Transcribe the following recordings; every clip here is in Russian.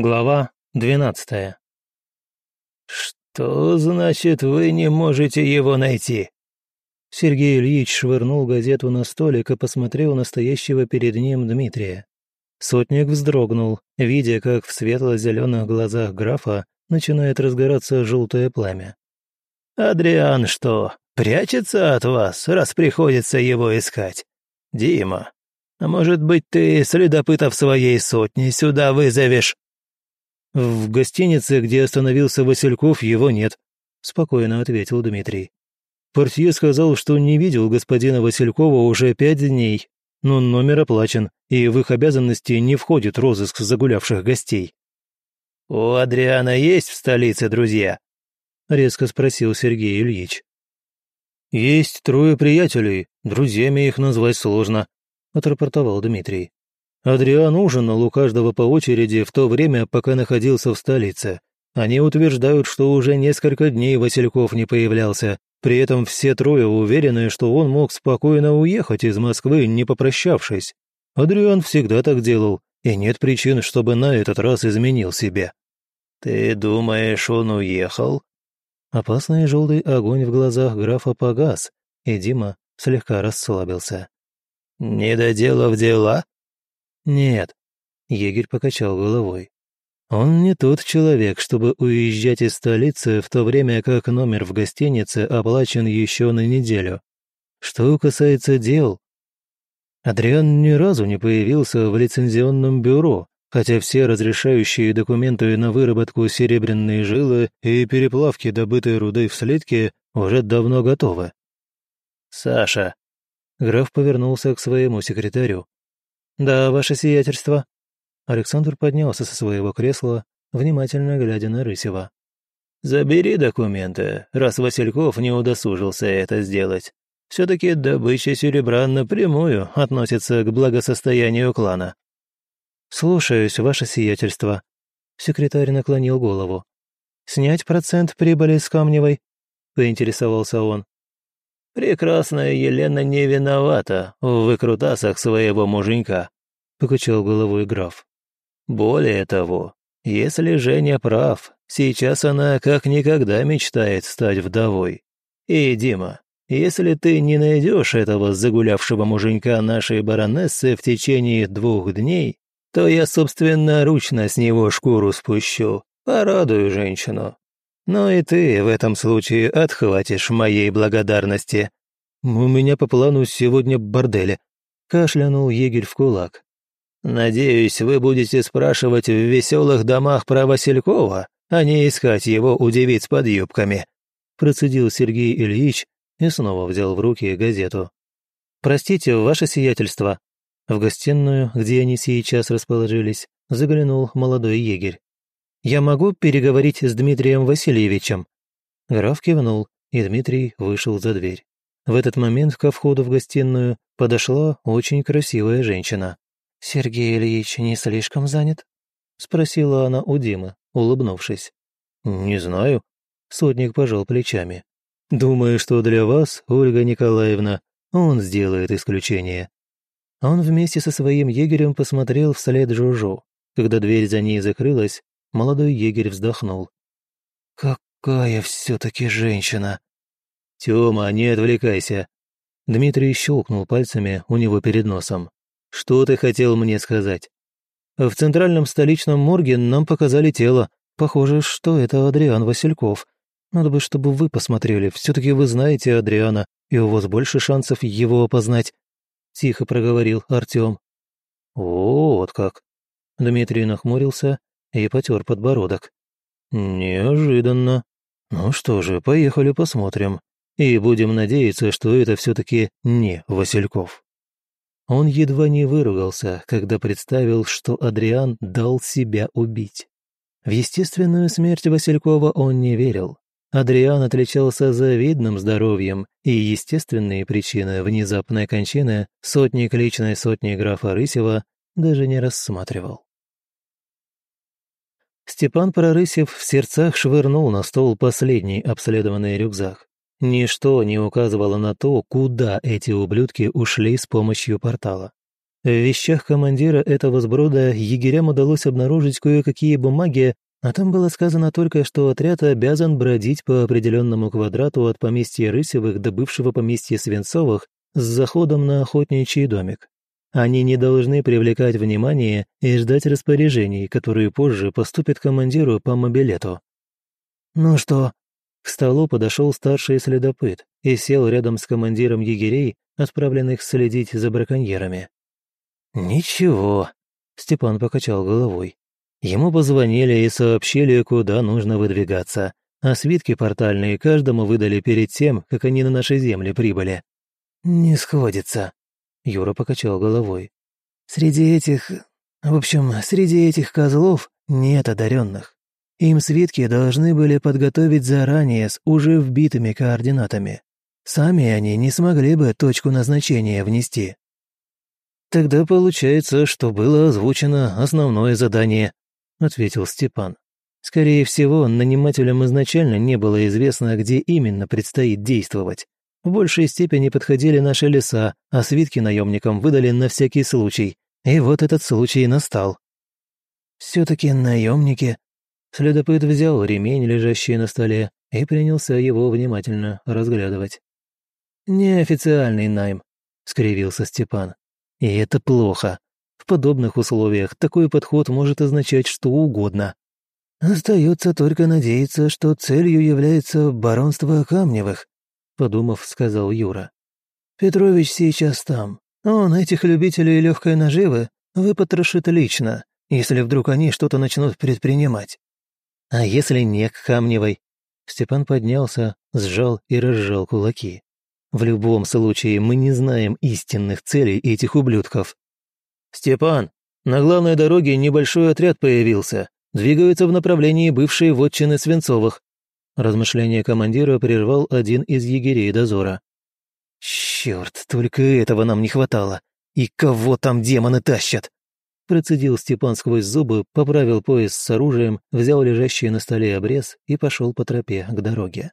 Глава двенадцатая. «Что значит, вы не можете его найти?» Сергей Ильич швырнул газету на столик и посмотрел на стоящего перед ним Дмитрия. Сотник вздрогнул, видя, как в светло-зеленых глазах графа начинает разгораться желтое пламя. «Адриан что, прячется от вас, раз приходится его искать? Дима, а может быть, ты следопытов своей сотни сюда вызовешь?» «В гостинице, где остановился Васильков, его нет», — спокойно ответил Дмитрий. «Портье сказал, что не видел господина Василькова уже пять дней, но номер оплачен, и в их обязанности не входит розыск загулявших гостей». «У Адриана есть в столице друзья?» — резко спросил Сергей Ильич. «Есть трое приятелей, друзьями их назвать сложно», — отрапортовал Дмитрий. Адриан ужинал у каждого по очереди в то время, пока находился в столице. Они утверждают, что уже несколько дней Васильков не появлялся, при этом все трое уверены, что он мог спокойно уехать из Москвы, не попрощавшись. Адриан всегда так делал, и нет причин, чтобы на этот раз изменил себе. «Ты думаешь, он уехал?» Опасный желтый огонь в глазах графа погас, и Дима слегка расслабился. «Не доделав дела?» «Нет», — егерь покачал головой. «Он не тот человек, чтобы уезжать из столицы, в то время как номер в гостинице оплачен еще на неделю. Что касается дел...» Адриан ни разу не появился в лицензионном бюро, хотя все разрешающие документы на выработку серебряной жилы и переплавки добытой руды в слитке уже давно готовы. «Саша!» Граф повернулся к своему секретарю. «Да, ваше сиятельство». Александр поднялся со своего кресла, внимательно глядя на Рысева. «Забери документы, раз Васильков не удосужился это сделать. Все-таки добыча серебра напрямую относится к благосостоянию клана». «Слушаюсь, ваше сиятельство». Секретарь наклонил голову. «Снять процент прибыли с Камневой?» — поинтересовался он. «Прекрасная Елена не виновата в выкрутасах своего муженька», — покачал головой граф. «Более того, если Женя прав, сейчас она как никогда мечтает стать вдовой. И, Дима, если ты не найдешь этого загулявшего муженька нашей баронессы в течение двух дней, то я собственноручно с него шкуру спущу, порадую женщину. Но и ты в этом случае отхватишь моей благодарности». «У меня по плану сегодня борделе», — кашлянул егерь в кулак. «Надеюсь, вы будете спрашивать в веселых домах про Василькова, а не искать его у девиц под юбками», — процедил Сергей Ильич и снова взял в руки газету. «Простите, ваше сиятельство». В гостиную, где они сейчас расположились, заглянул молодой егерь. «Я могу переговорить с Дмитрием Васильевичем?» Граф кивнул, и Дмитрий вышел за дверь. В этот момент ко входу в гостиную подошла очень красивая женщина. «Сергей Ильич не слишком занят?» — спросила она у Димы, улыбнувшись. «Не знаю», — сотник пожал плечами. «Думаю, что для вас, Ольга Николаевна, он сделает исключение». Он вместе со своим егерем посмотрел вслед Жужу. Когда дверь за ней закрылась, Молодой егерь вздохнул. «Какая все-таки женщина!» «Тёма, не отвлекайся!» Дмитрий щелкнул пальцами у него перед носом. «Что ты хотел мне сказать?» «В центральном столичном морге нам показали тело. Похоже, что это Адриан Васильков. Надо бы, чтобы вы посмотрели. Все-таки вы знаете Адриана, и у вас больше шансов его опознать», — тихо проговорил Артем. «Вот как!» Дмитрий нахмурился и потер подбородок. «Неожиданно. Ну что же, поехали посмотрим. И будем надеяться, что это все-таки не Васильков». Он едва не выругался, когда представил, что Адриан дал себя убить. В естественную смерть Василькова он не верил. Адриан отличался завидным здоровьем, и естественные причины внезапной кончины сотник личной сотни графа Рысева даже не рассматривал. Степан Прорысев в сердцах швырнул на стол последний обследованный рюкзак. Ничто не указывало на то, куда эти ублюдки ушли с помощью портала. В вещах командира этого сброда егерям удалось обнаружить кое-какие бумаги, а там было сказано только, что отряд обязан бродить по определенному квадрату от поместья Рысевых до бывшего поместья Свинцовых с заходом на охотничий домик. Они не должны привлекать внимание и ждать распоряжений, которые позже поступят командиру по мобилету. «Ну что?» К столу подошел старший следопыт и сел рядом с командиром егерей, отправленных следить за браконьерами. «Ничего», — Степан покачал головой. Ему позвонили и сообщили, куда нужно выдвигаться, а свитки портальные каждому выдали перед тем, как они на наши земли прибыли. «Не сходится», — Юра покачал головой. «Среди этих... В общем, среди этих козлов нет одаренных. Им свитки должны были подготовить заранее с уже вбитыми координатами. Сами они не смогли бы точку назначения внести. «Тогда получается, что было озвучено основное задание», — ответил Степан. «Скорее всего, нанимателям изначально не было известно, где именно предстоит действовать. В большей степени подходили наши леса, а свитки наемникам выдали на всякий случай. И вот этот случай настал». «Все-таки наемники Следопыт взял ремень, лежащий на столе, и принялся его внимательно разглядывать. «Неофициальный найм», — скривился Степан. «И это плохо. В подобных условиях такой подход может означать что угодно. Остается только надеяться, что целью является баронство Камневых», — подумав, сказал Юра. «Петрович сейчас там. Он этих любителей легкой наживы выпотрошит лично, если вдруг они что-то начнут предпринимать. А если не к Камневой? Степан поднялся, сжал и разжал кулаки. В любом случае, мы не знаем истинных целей этих ублюдков. «Степан, на главной дороге небольшой отряд появился. Двигаются в направлении бывшей вотчины Свинцовых». Размышление командира прервал один из егерей дозора. «Черт, только этого нам не хватало. И кого там демоны тащат?» Процедил Степан сквозь зубы, поправил пояс с оружием, взял лежащий на столе обрез и пошел по тропе к дороге.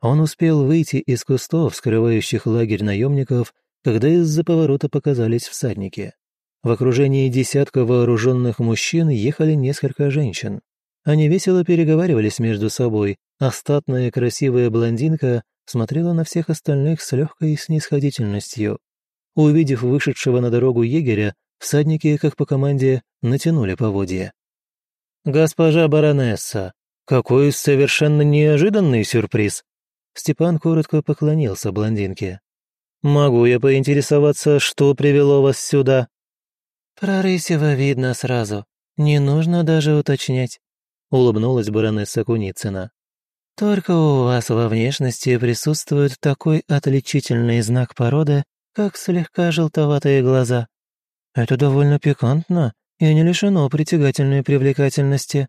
Он успел выйти из кустов, скрывающих лагерь наемников, когда из-за поворота показались всадники. В окружении десятка вооруженных мужчин ехали несколько женщин. Они весело переговаривались между собой, а статная красивая блондинка смотрела на всех остальных с легкой снисходительностью. Увидев вышедшего на дорогу егеря, Всадники, как по команде, натянули поводья. «Госпожа баронесса, какой совершенно неожиданный сюрприз!» Степан коротко поклонился блондинке. «Могу я поинтересоваться, что привело вас сюда?» «Про Рысева видно сразу. Не нужно даже уточнять», — улыбнулась баронесса Куницына. «Только у вас во внешности присутствует такой отличительный знак породы, как слегка желтоватые глаза. Это довольно пикантно и не лишено притягательной привлекательности».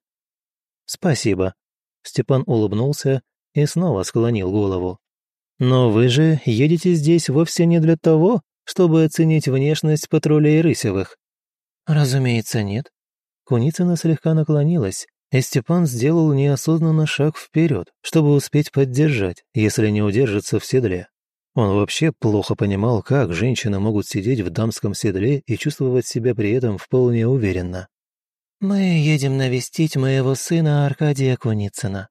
«Спасибо», — Степан улыбнулся и снова склонил голову. «Но вы же едете здесь вовсе не для того, чтобы оценить внешность патрулей Рысевых». «Разумеется, нет». Куницына слегка наклонилась, и Степан сделал неосознанно шаг вперед, чтобы успеть поддержать, если не удержится в седле. Он вообще плохо понимал, как женщины могут сидеть в дамском седле и чувствовать себя при этом вполне уверенно. «Мы едем навестить моего сына Аркадия Куницына.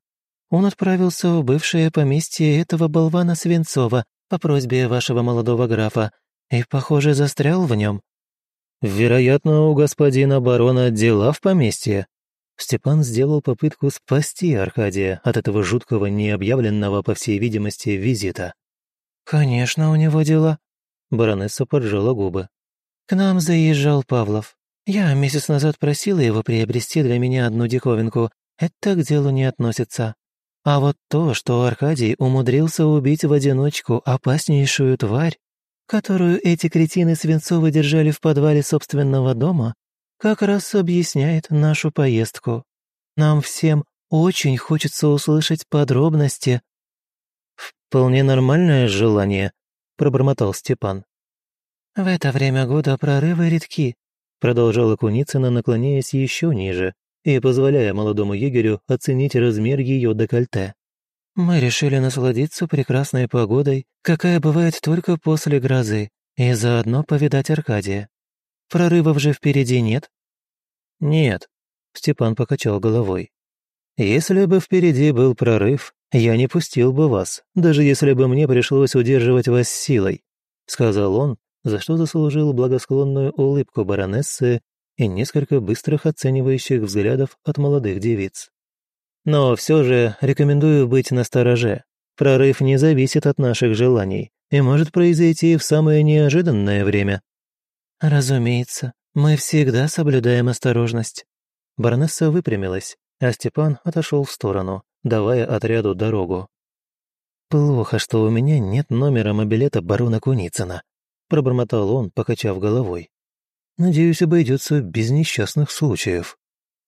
Он отправился в бывшее поместье этого болвана Свинцова по просьбе вашего молодого графа и, похоже, застрял в нем. Вероятно, у господина барона дела в поместье». Степан сделал попытку спасти Аркадия от этого жуткого необъявленного, по всей видимости, визита. «Конечно, у него дела». Баронесса поджала губы. «К нам заезжал Павлов. Я месяц назад просила его приобрести для меня одну диковинку. Это к делу не относится. А вот то, что Аркадий умудрился убить в одиночку опаснейшую тварь, которую эти кретины Свинцовы держали в подвале собственного дома, как раз объясняет нашу поездку. Нам всем очень хочется услышать подробности «Вполне нормальное желание», — пробормотал Степан. «В это время года прорывы редки», — продолжала Куницына, наклоняясь еще ниже и позволяя молодому егерю оценить размер ее декольте. «Мы решили насладиться прекрасной погодой, какая бывает только после грозы, и заодно повидать Аркадия. Прорывов же впереди нет?» «Нет», — Степан покачал головой. «Если бы впереди был прорыв, я не пустил бы вас, даже если бы мне пришлось удерживать вас силой», — сказал он, за что заслужил благосклонную улыбку баронессы и несколько быстрых оценивающих взглядов от молодых девиц. «Но все же рекомендую быть настороже. Прорыв не зависит от наших желаний и может произойти в самое неожиданное время». «Разумеется, мы всегда соблюдаем осторожность». Баронесса выпрямилась, а Степан отошел в сторону, давая отряду дорогу. «Плохо, что у меня нет номера мобилета барона Куницына», пробормотал он, покачав головой. «Надеюсь, обойдется без несчастных случаев».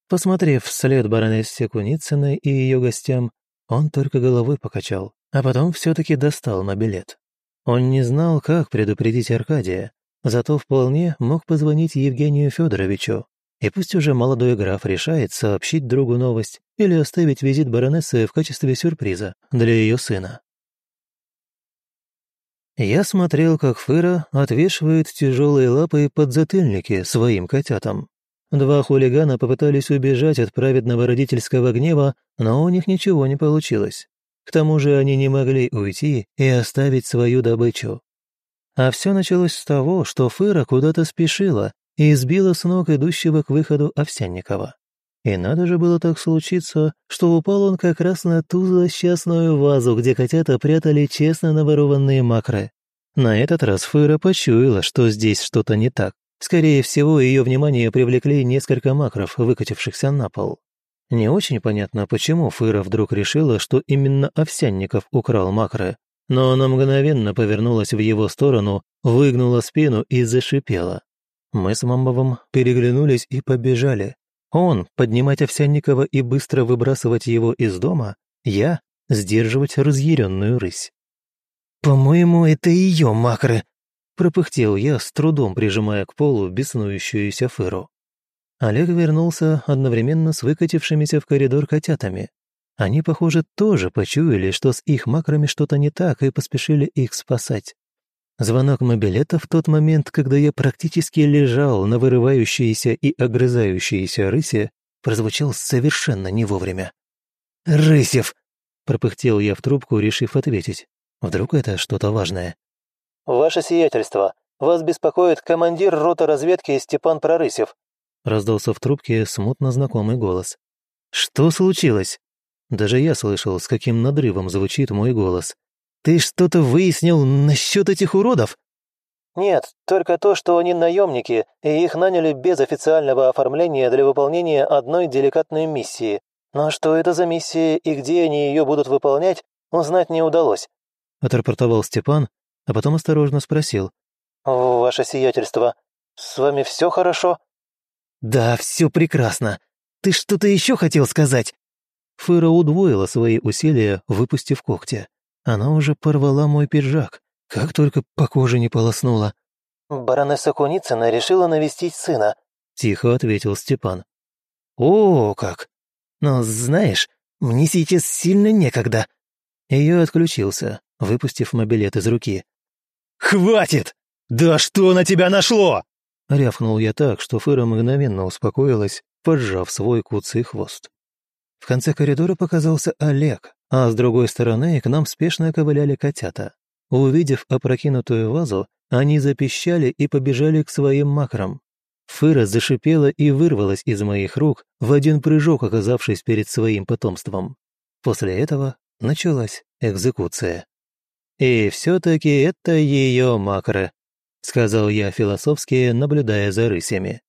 Посмотрев вслед баронессе Куницыной и ее гостям, он только головой покачал, а потом все-таки достал мобилет. Он не знал, как предупредить Аркадия, зато вполне мог позвонить Евгению Федоровичу, и пусть уже молодой граф решает сообщить другу новость или оставить визит баронессы в качестве сюрприза для ее сына. Я смотрел, как Фыра отвешивает тяжелые лапы под затыльники своим котятам. Два хулигана попытались убежать от праведного родительского гнева, но у них ничего не получилось. К тому же они не могли уйти и оставить свою добычу. А все началось с того, что Фыра куда-то спешила и сбила с ног идущего к выходу Овсянникова. И надо же было так случиться, что упал он как раз на ту злосчастную вазу, где котята прятали честно наворованные макры. На этот раз Фыра почуяла, что здесь что-то не так. Скорее всего, ее внимание привлекли несколько макров, выкатившихся на пол. Не очень понятно, почему Фыра вдруг решила, что именно Овсянников украл макры, но она мгновенно повернулась в его сторону, выгнула спину и зашипела. Мы с Мамбовым переглянулись и побежали. Он поднимать Овсянникова и быстро выбрасывать его из дома, я сдерживать разъяренную рысь. «По-моему, это ее макры», — пропыхтел я, с трудом прижимая к полу беснующуюся фыру. Олег вернулся одновременно с выкатившимися в коридор котятами. Они, похоже, тоже почуяли, что с их макрами что-то не так, и поспешили их спасать. Звонок мобилета в тот момент, когда я практически лежал на вырывающейся и огрызающейся рысе, прозвучал совершенно не вовремя. «Рысев!» — пропыхтел я в трубку, решив ответить. Вдруг это что-то важное. «Ваше сиятельство, вас беспокоит командир роты разведки Степан Прорысев», раздался в трубке смутно знакомый голос. «Что случилось?» Даже я слышал, с каким надрывом звучит мой голос. Ты что-то выяснил насчет этих уродов?» «Нет, только то, что они наемники, и их наняли без официального оформления для выполнения одной деликатной миссии. Но что это за миссия и где они ее будут выполнять, узнать не удалось», — отрапортовал Степан, а потом осторожно спросил. «Ваше сиятельство, с вами все хорошо?» «Да, все прекрасно. Ты что-то еще хотел сказать?» Фыра удвоила свои усилия, выпустив когти. Она уже порвала мой пиджак, как только по коже не полоснула. «Баронесса Куницына решила навестить сына», — тихо ответил Степан. «О, как! Но знаешь, мне сейчас сильно некогда». Ее отключился, выпустив мобилет из руки. «Хватит! Да что на тебя нашло?» Рявкнул я так, что Фыра мгновенно успокоилась, поджав свой куцый хвост. В конце коридора показался Олег, а с другой стороны к нам спешно ковыляли котята. Увидев опрокинутую вазу, они запищали и побежали к своим макрам. Фыра зашипела и вырвалась из моих рук, в один прыжок оказавшись перед своим потомством. После этого началась экзекуция. «И все-таки это ее макры», — сказал я философски, наблюдая за рысями.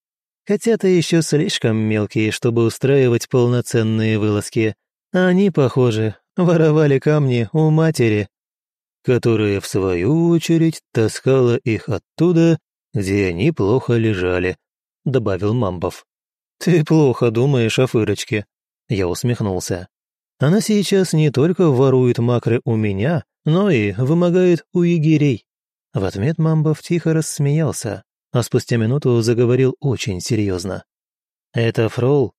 Котята еще слишком мелкие, чтобы устраивать полноценные вылазки, они, похоже, воровали камни у матери, которая, в свою очередь, таскала их оттуда, где они плохо лежали», — добавил Мамбов. «Ты плохо думаешь о Фырочке», — я усмехнулся. «Она сейчас не только ворует макры у меня, но и вымогает у егерей». В ответ Мамбов тихо рассмеялся, а спустя минуту заговорил очень серьезно. «Это Фрол?»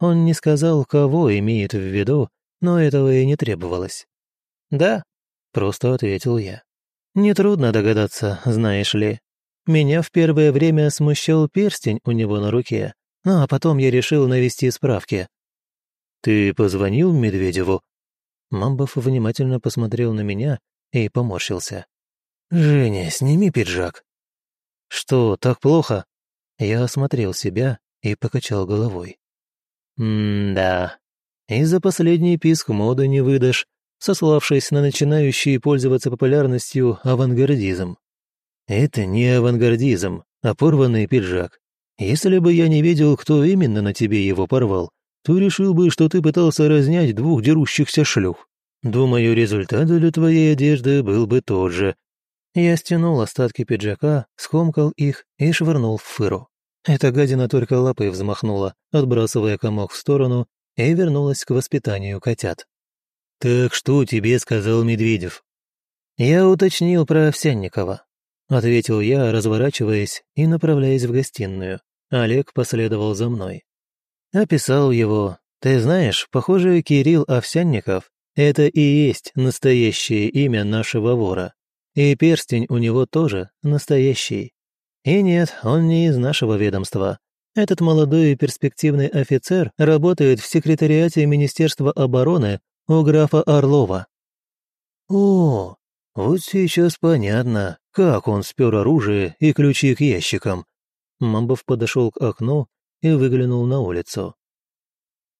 Он не сказал, кого имеет в виду, но этого и не требовалось. «Да», — просто ответил я. «Нетрудно догадаться, знаешь ли. Меня в первое время смущал перстень у него на руке, ну а потом я решил навести справки. «Ты позвонил Медведеву?» Мамбов внимательно посмотрел на меня и поморщился. «Женя, сними пиджак». «Что, так плохо?» Я осмотрел себя и покачал головой. «М-да, и за последний писк моды не выдашь, сославшись на начинающий пользоваться популярностью авангардизм. Это не авангардизм, а порванный пиджак. Если бы я не видел, кто именно на тебе его порвал, то решил бы, что ты пытался разнять двух дерущихся шлюх. Думаю, результат для твоей одежды был бы тот же. Я стянул остатки пиджака, скомкал их и швырнул в фыру. Эта гадина только лапой взмахнула, отбрасывая комок в сторону, и вернулась к воспитанию котят. «Так что тебе сказал Медведев?» «Я уточнил про Овсянникова», — ответил я, разворачиваясь и направляясь в гостиную. Олег последовал за мной. Описал его. Ты знаешь, похоже, Кирилл Овсянников — это и есть настоящее имя нашего вора. И перстень у него тоже настоящий. И нет, он не из нашего ведомства. Этот молодой и перспективный офицер работает в секретариате Министерства обороны у графа Орлова. О, вот сейчас понятно, как он спер оружие и ключи к ящикам. Мамбов подошел к окну и выглянул на улицу.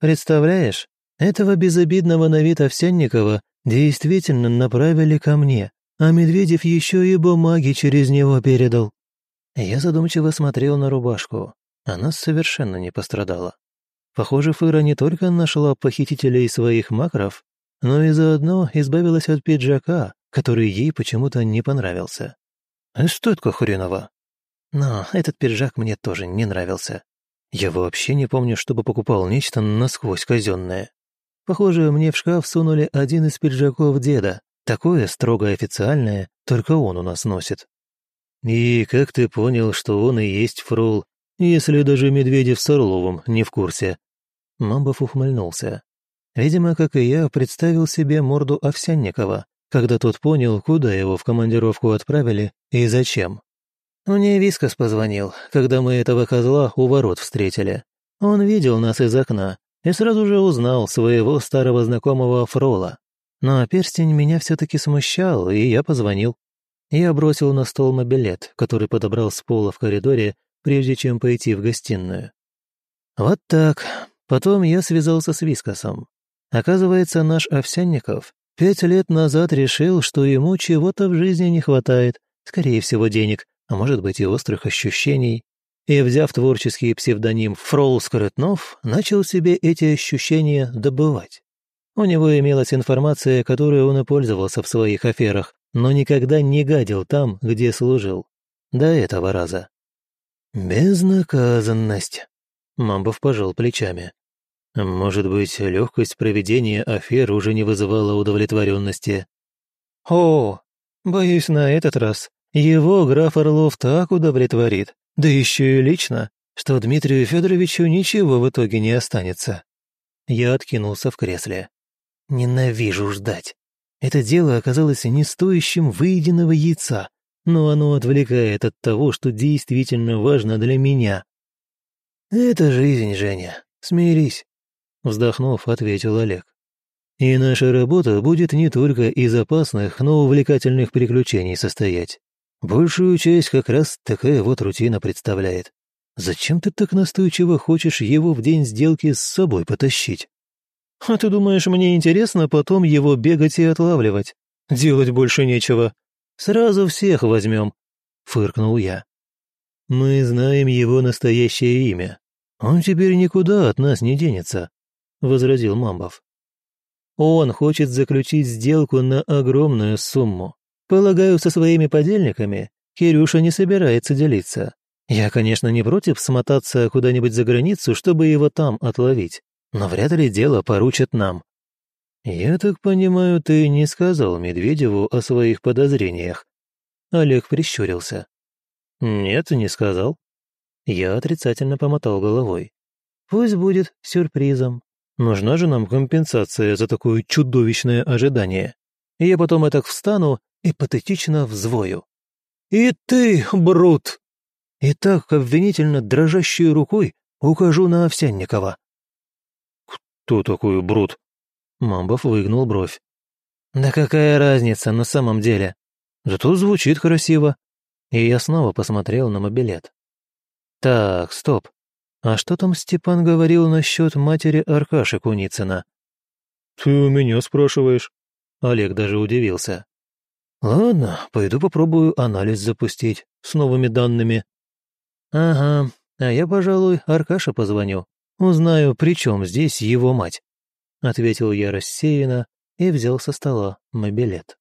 «Представляешь, этого безобидного на вид Овсянникова действительно направили ко мне, а Медведев еще и бумаги через него передал». Я задумчиво смотрел на рубашку. Она совершенно не пострадала. Похоже, Фыра не только нашла похитителей своих макров, но и заодно избавилась от пиджака, который ей почему-то не понравился. Эстетка хренова. Но этот пиджак мне тоже не нравился. Я вообще не помню, чтобы покупал нечто насквозь казенное. Похоже, мне в шкаф сунули один из пиджаков деда. Такое строго официальное, только он у нас носит. И как ты понял, что он и есть фрол, если даже Медведев с Орловым не в курсе?» Мамбов ухмыльнулся. Видимо, как и я, представил себе морду Овсянникова, когда тот понял, куда его в командировку отправили и зачем. Мне Вискас позвонил, когда мы этого козла у ворот встретили. Он видел нас из окна и сразу же узнал своего старого знакомого Фрола. Но перстень меня все-таки смущал, и я позвонил. Я бросил на стол мобилет, который подобрал с пола в коридоре прежде чем пойти в гостиную. Вот так. Потом я связался с Вискосом. Оказывается, наш Овсянников пять лет назад решил, что ему чего-то в жизни не хватает, скорее всего, денег, а может быть и острых ощущений. И, взяв творческий псевдоним Фрол Скоротнов, начал себе эти ощущения добывать. У него имелась информация, которой он и пользовался в своих аферах, но никогда не гадил там, где служил. До этого раза. «Безнаказанность», — Мамбов пожал плечами. «Может быть, легкость проведения афер уже не вызывала удовлетворенности?» «О, боюсь, на этот раз его граф Орлов так удовлетворит, да еще и лично, что Дмитрию Федоровичу ничего в итоге не останется». Я откинулся в кресле. «Ненавижу ждать. Это дело оказалось не стоящим выеденного яйца, но оно отвлекает от того, что действительно важно для меня. «Это жизнь, Женя, смирись», — вздохнув, ответил Олег. «И наша работа будет не только из опасных, но увлекательных приключений состоять. Большую часть как раз такая вот рутина представляет. Зачем ты так настойчиво хочешь его в день сделки с собой потащить? А ты думаешь, мне интересно потом его бегать и отлавливать? Делать больше нечего. Сразу всех возьмем», — фыркнул я. «Мы знаем его настоящее имя. Он теперь никуда от нас не денется», — возразил Мамбов. «Он хочет заключить сделку на огромную сумму. Полагаю, со своими подельниками Кирюша не собирается делиться. Я, конечно, не против смотаться куда-нибудь за границу, чтобы его там отловить, но вряд ли дело поручат нам. «Я так понимаю, ты не сказал Медведеву о своих подозрениях?» Олег прищурился. «Нет, не сказал». Я отрицательно помотал головой. «Пусть будет сюрпризом. Нужна же нам компенсация за такое чудовищное ожидание. Я потом так встану и патетично взвою. И ты, Брут!» И так обвинительно дрожащей рукой ухожу на Овсянникова. «Кто такой Брут?» Мамбов выгнул бровь. «Да какая разница на самом деле? Зато звучит красиво». И я снова посмотрел на мобилет. «Так, стоп. А что там Степан говорил насчет матери Аркаши Куницына?» «Ты у меня спрашиваешь?» Олег даже удивился. «Ладно, пойду попробую анализ запустить с новыми данными». «Ага, а я, пожалуй, Аркаше позвоню. Узнаю, при чем здесь его мать», — ответил я рассеянно и взял со стола мобилет.